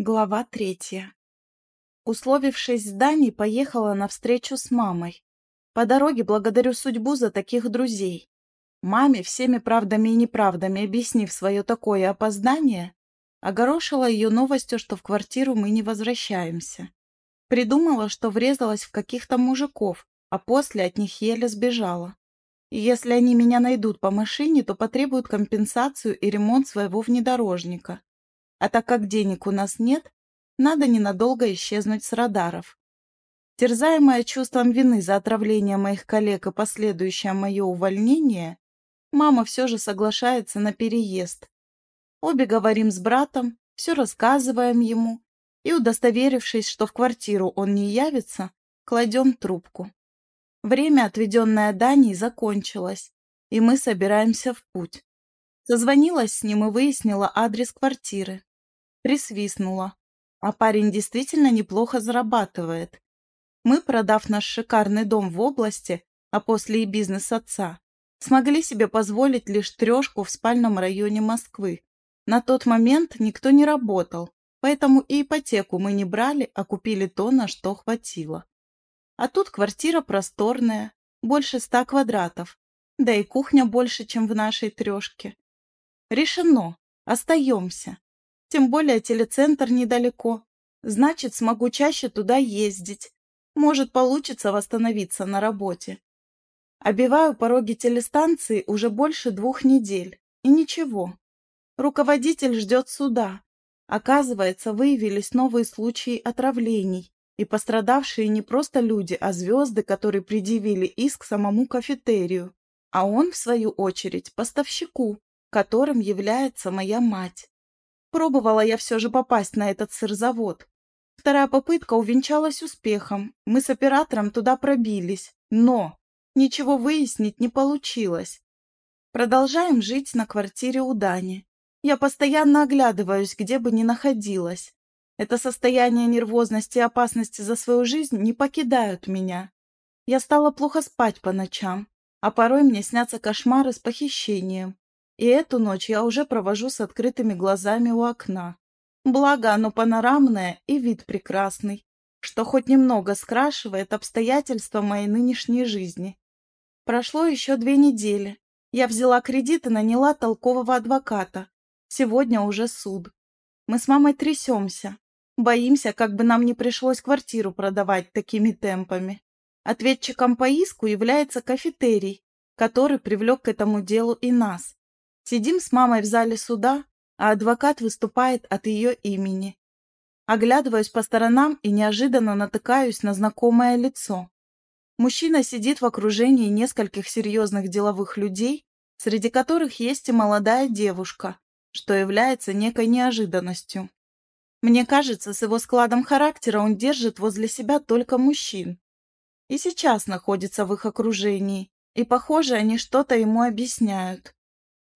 Глава третья. Условившись с Даней, поехала на встречу с мамой. По дороге благодарю судьбу за таких друзей. Маме, всеми правдами и неправдами объяснив свое такое опоздание, огорошила ее новостью, что в квартиру мы не возвращаемся. Придумала, что врезалась в каких-то мужиков, а после от них еле сбежала. И если они меня найдут по машине, то потребуют компенсацию и ремонт своего внедорожника. А так как денег у нас нет, надо ненадолго исчезнуть с радаров. Терзаемая чувством вины за отравление моих коллег и последующее мое увольнение, мама все же соглашается на переезд. Обе говорим с братом, все рассказываем ему, и, удостоверившись, что в квартиру он не явится, кладем трубку. Время, отведенное Даней, закончилось, и мы собираемся в путь. Созвонилась с ним и выяснила адрес квартиры. Присвистнула. А парень действительно неплохо зарабатывает. Мы, продав наш шикарный дом в области, а после и бизнес отца, смогли себе позволить лишь трешку в спальном районе Москвы. На тот момент никто не работал, поэтому и ипотеку мы не брали, а купили то, на что хватило. А тут квартира просторная, больше ста квадратов, да и кухня больше, чем в нашей трешке. Решено, остаемся. Тем более телецентр недалеко. Значит, смогу чаще туда ездить. Может, получится восстановиться на работе. Обиваю пороги телестанции уже больше двух недель. И ничего. Руководитель ждет суда. Оказывается, выявились новые случаи отравлений. И пострадавшие не просто люди, а звезды, которые предъявили иск самому кафетерию. А он, в свою очередь, поставщику, которым является моя мать. Пробовала я все же попасть на этот сырзавод. Вторая попытка увенчалась успехом. Мы с оператором туда пробились. Но ничего выяснить не получилось. Продолжаем жить на квартире у Дани. Я постоянно оглядываюсь, где бы ни находилась. Это состояние нервозности и опасности за свою жизнь не покидают меня. Я стала плохо спать по ночам, а порой мне снятся кошмары с похищением. И эту ночь я уже провожу с открытыми глазами у окна. Благо оно панорамное и вид прекрасный, что хоть немного скрашивает обстоятельства моей нынешней жизни. Прошло еще две недели. Я взяла кредит и наняла толкового адвоката. Сегодня уже суд. Мы с мамой трясемся. Боимся, как бы нам не пришлось квартиру продавать такими темпами. Ответчиком по иску является кафетерий, который привлек к этому делу и нас. Сидим с мамой в зале суда, а адвокат выступает от ее имени. Оглядываюсь по сторонам и неожиданно натыкаюсь на знакомое лицо. Мужчина сидит в окружении нескольких серьезных деловых людей, среди которых есть и молодая девушка, что является некой неожиданностью. Мне кажется, с его складом характера он держит возле себя только мужчин. И сейчас находится в их окружении, и, похоже, они что-то ему объясняют.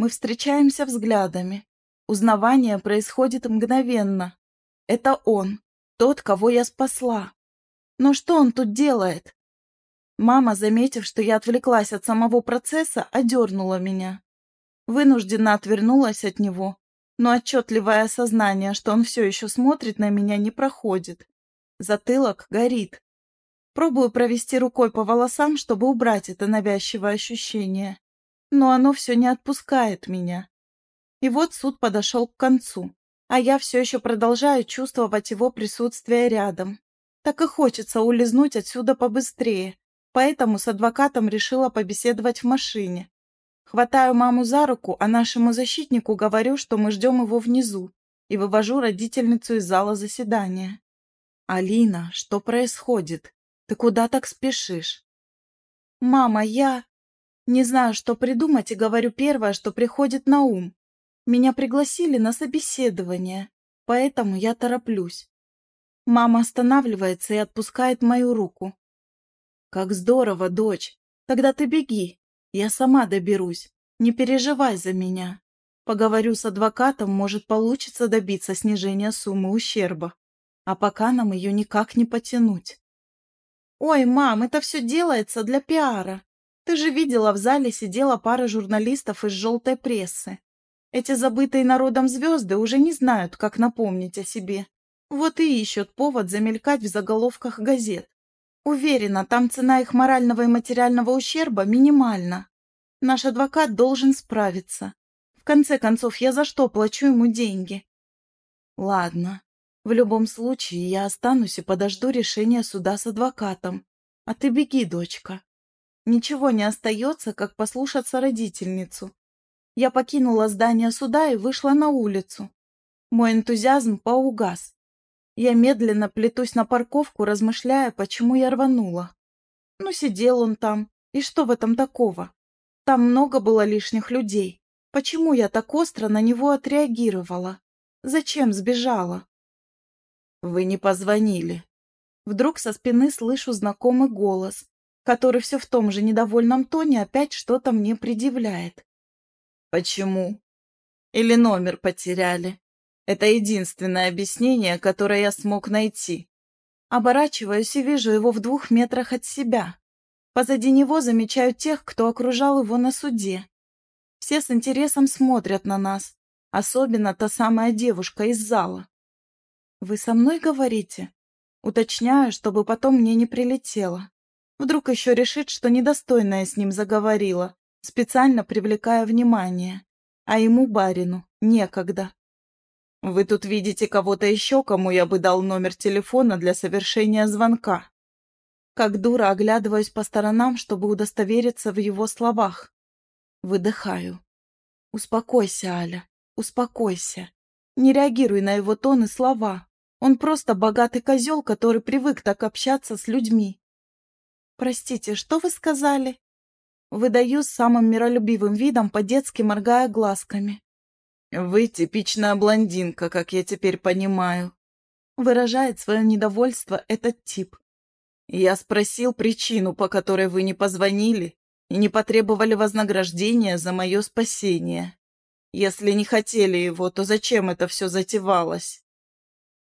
Мы встречаемся взглядами. Узнавание происходит мгновенно. Это он, тот, кого я спасла. Но что он тут делает? Мама, заметив, что я отвлеклась от самого процесса, одернула меня. Вынужденно отвернулась от него, но отчетливое осознание, что он все еще смотрит на меня, не проходит. Затылок горит. Пробую провести рукой по волосам, чтобы убрать это навязчивое ощущение но оно все не отпускает меня. И вот суд подошел к концу, а я все еще продолжаю чувствовать его присутствие рядом. Так и хочется улизнуть отсюда побыстрее, поэтому с адвокатом решила побеседовать в машине. Хватаю маму за руку, а нашему защитнику говорю, что мы ждем его внизу, и вывожу родительницу из зала заседания. «Алина, что происходит? Ты куда так спешишь?» «Мама, я...» Не знаю, что придумать, и говорю первое, что приходит на ум. Меня пригласили на собеседование, поэтому я тороплюсь. Мама останавливается и отпускает мою руку. «Как здорово, дочь! Тогда ты беги, я сама доберусь. Не переживай за меня. Поговорю с адвокатом, может, получится добиться снижения суммы ущерба. А пока нам ее никак не потянуть». «Ой, мам, это все делается для пиара. Ты же видела, в зале сидела пара журналистов из желтой прессы. Эти забытые народом звезды уже не знают, как напомнить о себе. Вот и ищут повод замелькать в заголовках газет. Уверена, там цена их морального и материального ущерба минимальна. Наш адвокат должен справиться. В конце концов, я за что плачу ему деньги? Ладно. В любом случае, я останусь и подожду решения суда с адвокатом. А ты беги, дочка. Ничего не остается, как послушаться родительницу. Я покинула здание суда и вышла на улицу. Мой энтузиазм поугас. Я медленно плетусь на парковку, размышляя, почему я рванула. Ну, сидел он там, и что в этом такого? Там много было лишних людей. Почему я так остро на него отреагировала? Зачем сбежала? Вы не позвонили. Вдруг со спины слышу знакомый голос, который все в том же недовольном тоне опять что-то мне предъявляет. Почему? Или номер потеряли? Это единственное объяснение, которое я смог найти. Оборачиваюсь и вижу его в двух метрах от себя. Позади него замечаю тех, кто окружал его на суде. Все с интересом смотрят на нас, особенно та самая девушка из зала. «Вы со мной говорите?» Уточняю, чтобы потом мне не прилетело. Вдруг еще решит, что недостойная с ним заговорила, специально привлекая внимание. А ему, барину, некогда. «Вы тут видите кого-то еще, кому я бы дал номер телефона для совершения звонка?» Как дура оглядываюсь по сторонам, чтобы удостовериться в его словах. Выдыхаю. «Успокойся, Аля, успокойся. Не реагируй на его тон и слова. Он просто богатый козел, который привык так общаться с людьми». «Простите, что вы сказали?» Выдаю с самым миролюбивым видом, по-детски моргая глазками. «Вы типичная блондинка, как я теперь понимаю», — выражает свое недовольство этот тип. «Я спросил причину, по которой вы не позвонили и не потребовали вознаграждения за мое спасение. Если не хотели его, то зачем это все затевалось?»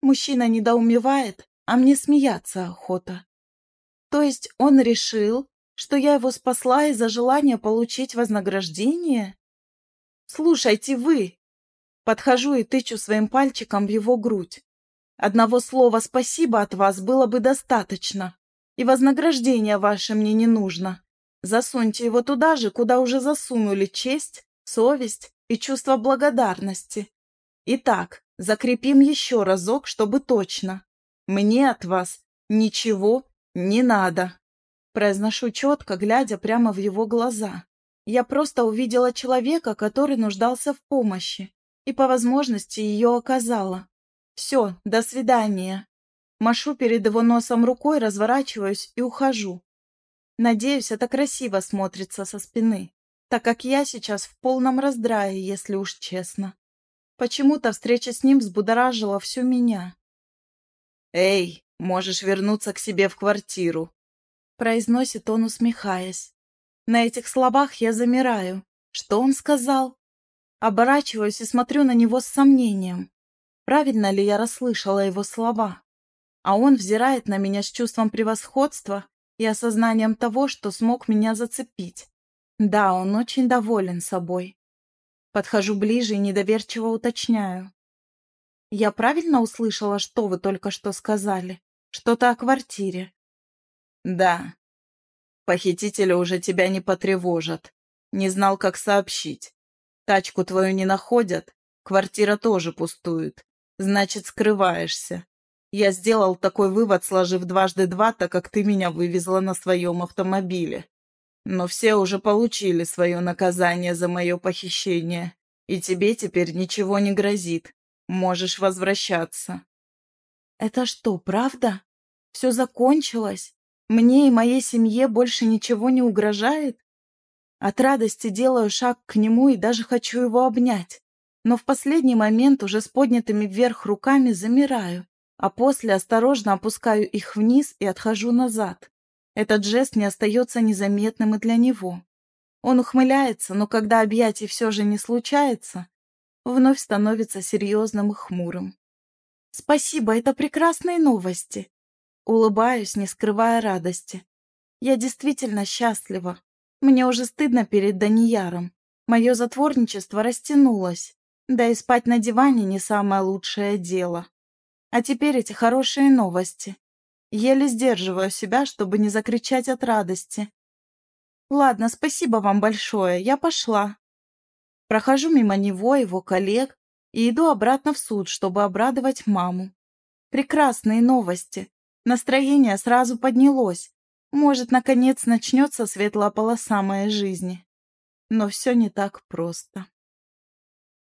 Мужчина недоумевает, а мне смеяться охота. То есть он решил, что я его спасла из-за желания получить вознаграждение? Слушайте вы, Подхожу и тычу своим пальчиком в его грудь. Одного слова «спасибо» от вас было бы достаточно. И вознаграждение ваше мне не нужно. Засуньте его туда же, куда уже засунули честь, совесть и чувство благодарности. Итак, закрепим еще разок, чтобы точно. Мне от вас ничего не надо. Произношу четко, глядя прямо в его глаза. Я просто увидела человека, который нуждался в помощи и по возможности ее оказала. Все, до свидания. Машу перед его носом рукой, разворачиваюсь и ухожу. Надеюсь, это красиво смотрится со спины, так как я сейчас в полном раздрае, если уж честно. Почему-то встреча с ним взбудоражила всю меня. «Эй, можешь вернуться к себе в квартиру», — произносит он, усмехаясь. На этих словах я замираю. Что он сказал? Оборачиваюсь и смотрю на него с сомнением. Правильно ли я расслышала его слова? А он взирает на меня с чувством превосходства и осознанием того, что смог меня зацепить. Да, он очень доволен собой. Подхожу ближе и недоверчиво уточняю. Я правильно услышала, что вы только что сказали? Что-то о квартире. Да. Похитители уже тебя не потревожат. Не знал, как сообщить. Тачку твою не находят, квартира тоже пустует. Значит, скрываешься. Я сделал такой вывод, сложив дважды два, так как ты меня вывезла на своем автомобиле. Но все уже получили свое наказание за мое похищение, и тебе теперь ничего не грозит. Можешь возвращаться. Это что, правда? Все закончилось? Мне и моей семье больше ничего не угрожает? От радости делаю шаг к нему и даже хочу его обнять. Но в последний момент уже с поднятыми вверх руками замираю, а после осторожно опускаю их вниз и отхожу назад. Этот жест не остается незаметным и для него. Он ухмыляется, но когда объятий все же не случается, вновь становится серьезным и хмурым. «Спасибо, это прекрасные новости!» Улыбаюсь, не скрывая радости. «Я действительно счастлива. Мне уже стыдно перед Данияром. Мое затворничество растянулось. Да и спать на диване не самое лучшее дело. А теперь эти хорошие новости. Еле сдерживаю себя, чтобы не закричать от радости. Ладно, спасибо вам большое, я пошла. Прохожу мимо него, его коллег, и иду обратно в суд, чтобы обрадовать маму. Прекрасные новости. Настроение сразу поднялось. Может, наконец начнется светлая полоса моей жизни. Но все не так просто.